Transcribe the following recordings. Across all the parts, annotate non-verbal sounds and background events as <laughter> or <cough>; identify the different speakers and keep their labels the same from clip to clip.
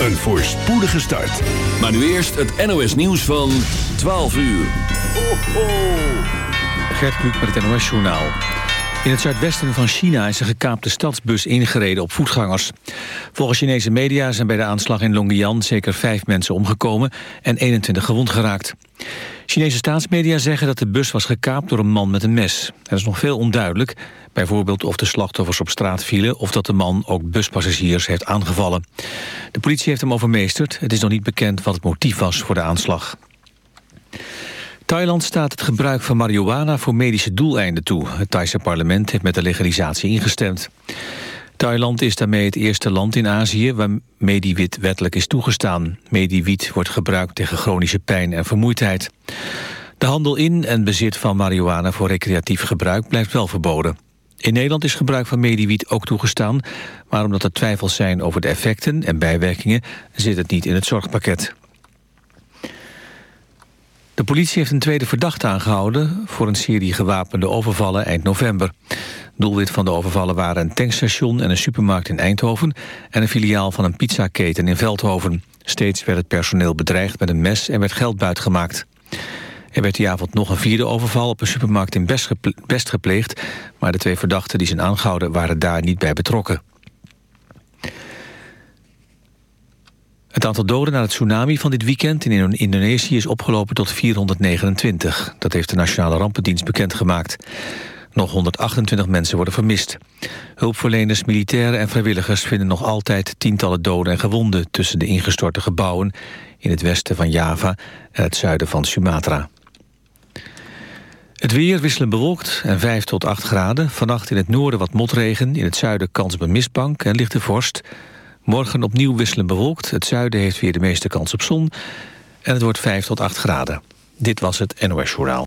Speaker 1: Een voorspoedige start.
Speaker 2: Maar nu eerst het NOS nieuws van 12 uur. Ho, ho.
Speaker 3: Gert Kluk met het NOS Journaal. In het zuidwesten van China is een gekaapte stadsbus ingereden op voetgangers. Volgens Chinese media zijn bij de aanslag in Longyan zeker vijf mensen omgekomen en 21 gewond geraakt. Chinese staatsmedia zeggen dat de bus was gekaapt door een man met een mes. Er is nog veel onduidelijk, bijvoorbeeld of de slachtoffers op straat vielen... of dat de man ook buspassagiers heeft aangevallen. De politie heeft hem overmeesterd. Het is nog niet bekend wat het motief was voor de aanslag. Thailand staat het gebruik van marihuana voor medische doeleinden toe. Het Thaise parlement heeft met de legalisatie ingestemd. Thailand is daarmee het eerste land in Azië waar mediwit wettelijk is toegestaan. Mediwiet wordt gebruikt tegen chronische pijn en vermoeidheid. De handel in en bezit van marihuana voor recreatief gebruik blijft wel verboden. In Nederland is gebruik van mediwiet ook toegestaan... maar omdat er twijfels zijn over de effecten en bijwerkingen... zit het niet in het zorgpakket. De politie heeft een tweede verdachte aangehouden... voor een serie gewapende overvallen eind november. Doelwit van de overvallen waren een tankstation en een supermarkt in Eindhoven... en een filiaal van een pizzaketen in Veldhoven. Steeds werd het personeel bedreigd met een mes en werd geld buitgemaakt. Er werd die avond nog een vierde overval op een supermarkt in Best gepleegd... maar de twee verdachten die zijn aangehouden waren daar niet bij betrokken. Het aantal doden na het tsunami van dit weekend in Indonesië is opgelopen tot 429. Dat heeft de Nationale Rampendienst bekendgemaakt. Nog 128 mensen worden vermist. Hulpverleners, militairen en vrijwilligers vinden nog altijd tientallen doden en gewonden tussen de ingestorte gebouwen in het westen van Java en het zuiden van Sumatra. Het weer wisselen bewolkt en 5 tot 8 graden. Vannacht in het noorden wat motregen, in het zuiden kans op een mistbank en lichte vorst. Morgen opnieuw wisselen bewolkt. Het zuiden heeft weer de meeste kans op zon. En het wordt 5 tot 8 graden. Dit was het NOS Journaal.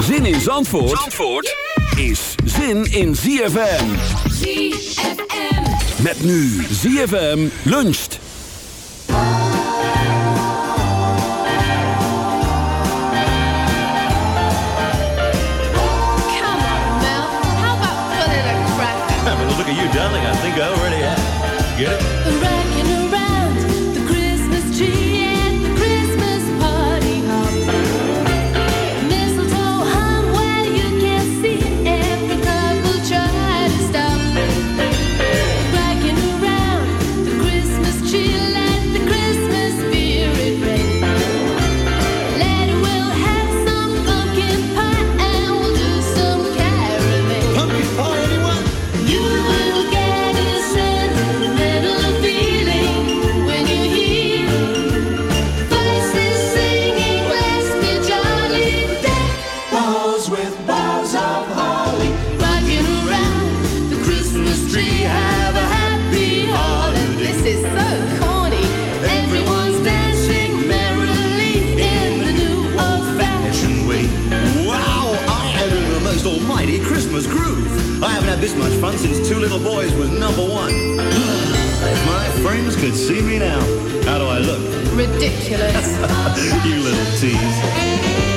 Speaker 2: Zin in Zandvoort, Zandvoort is zin in ZFM.
Speaker 4: ZFM.
Speaker 2: Met nu ZFM luncht.
Speaker 5: Come on, Mel. How about putting a crack? <laughs>
Speaker 6: Look at you, darling. I think I already have. Get it?
Speaker 5: Little Boys was number one. <sighs> if my friends could see me now, how do I look?
Speaker 7: Ridiculous. <laughs>
Speaker 5: you little tease.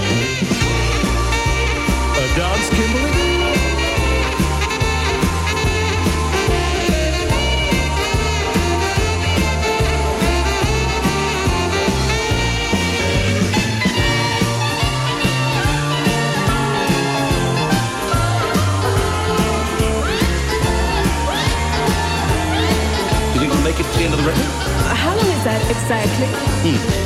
Speaker 4: 嗯。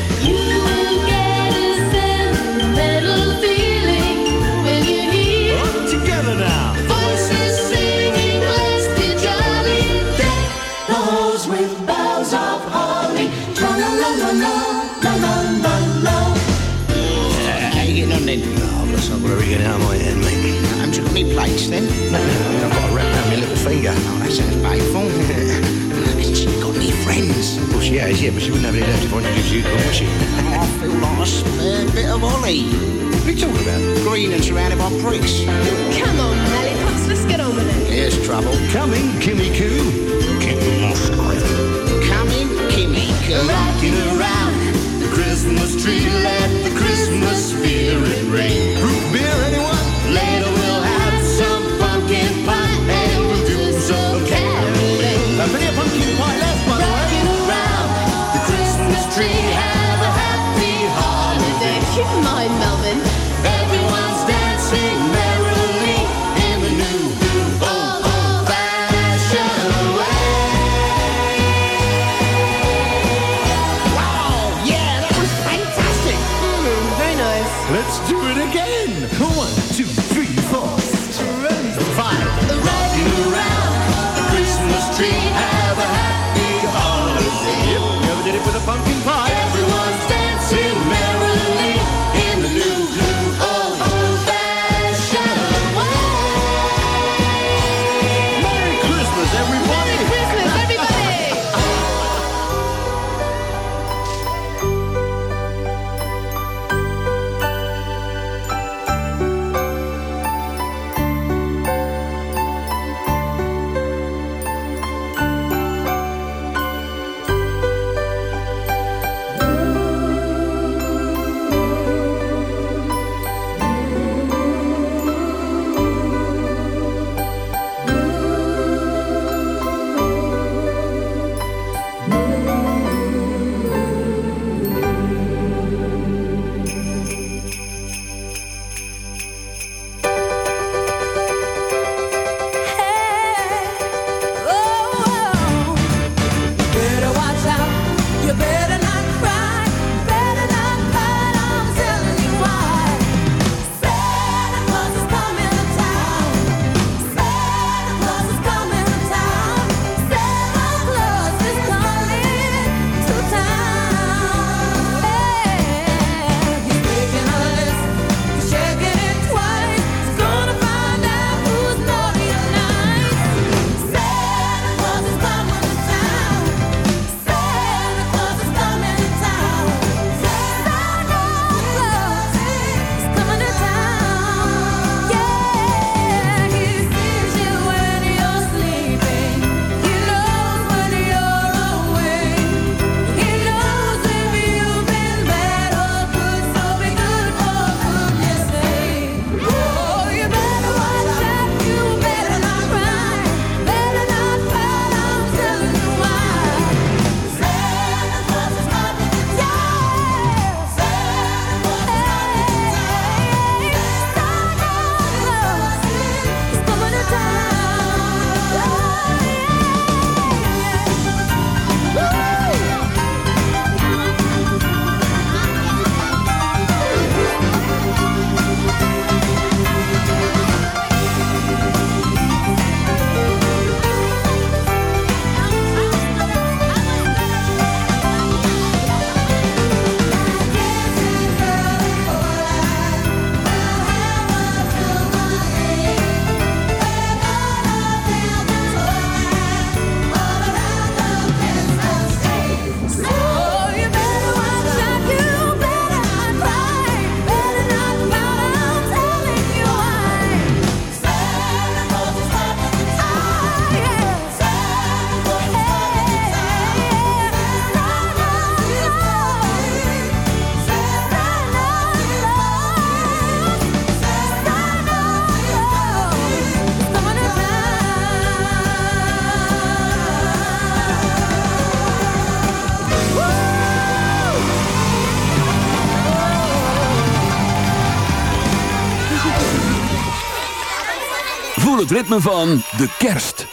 Speaker 4: Ritme van de kerst.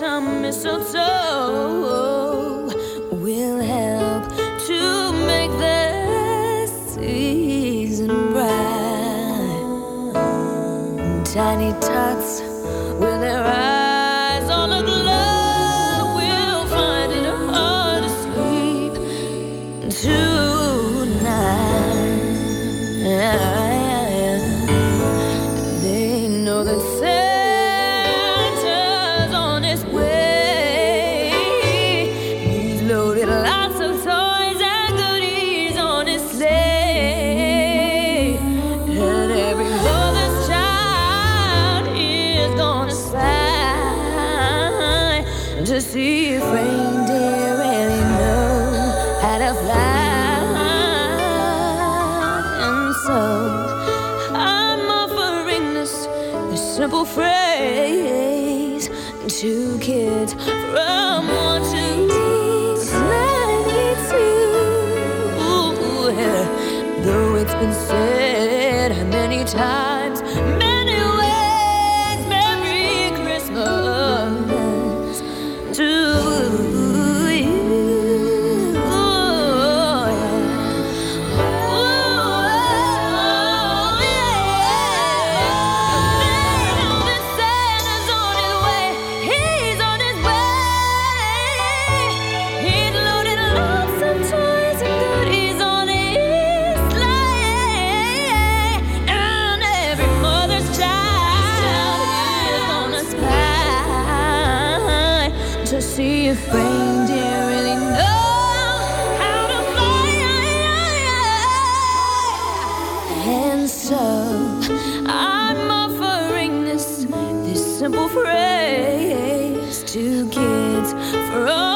Speaker 6: some mistletoe will help to make the season bright. Tiny tots time. I'm offering this, this simple phrase to kids
Speaker 4: for all.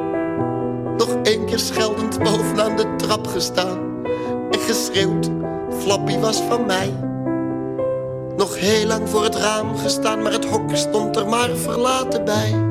Speaker 8: Nog één keer scheldend bovenaan de trap gestaan. En geschreeuwd, Flappy was van mij. Nog heel lang voor het raam gestaan, maar het hok stond er maar verlaten bij.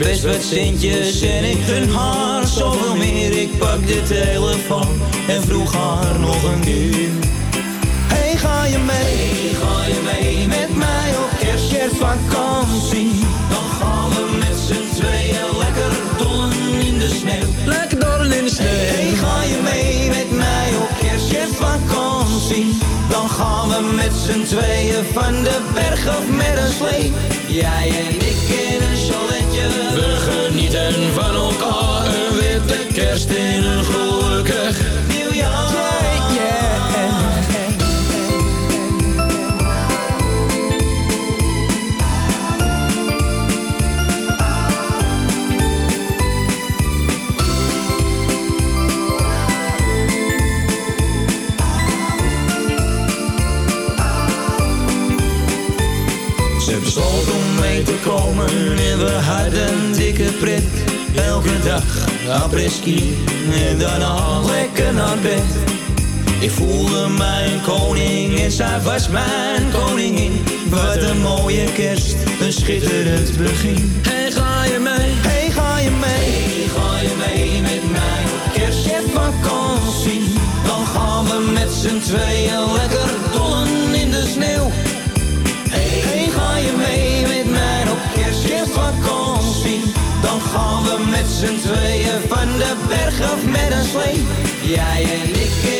Speaker 9: best wat centjes en ik gun haar zoveel meer. Ik pak de telefoon en vroeg haar nog een uur. Hey, ga je mee? Ga je mee met mij op kerstvakantie? Dan gaan we met z'n tweeën lekker dollen in de sneeuw. Lekker dollen in de sneeuw. Hey, ga je mee met mij op kerstvakantie? Dan gaan we met z'n tweeën van de berg af met een slee. Jij en ik in een we genieten van elkaar, een witte kerst in een groep. Elke dag apres-ski en daarna lekker naar bed. Ik voelde mijn koning en zij was mijn koningin. Wat een mooie kerst, een schitterend begin. Hey, ga je mee? Hey, ga je mee? Hey, ga je mee met mij? vakantie, dan gaan we met z'n tweeën Zijn tweeën van de berg af met een slee. Jij en ik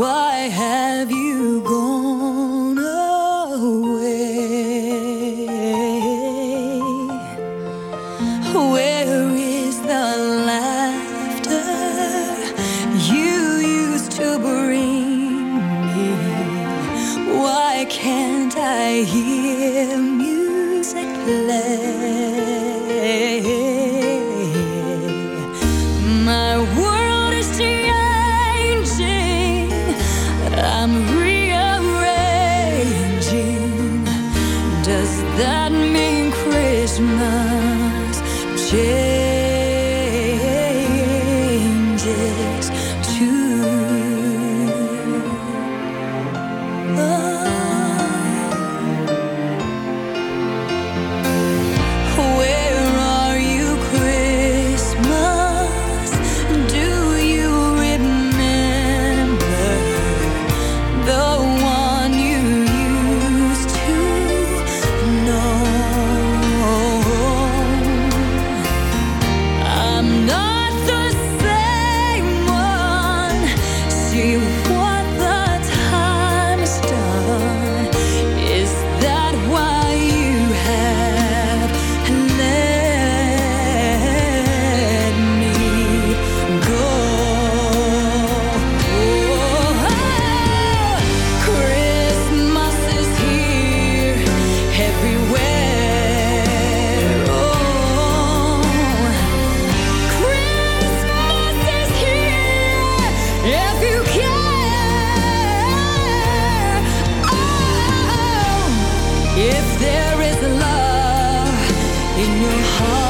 Speaker 6: Why have you gone? heart.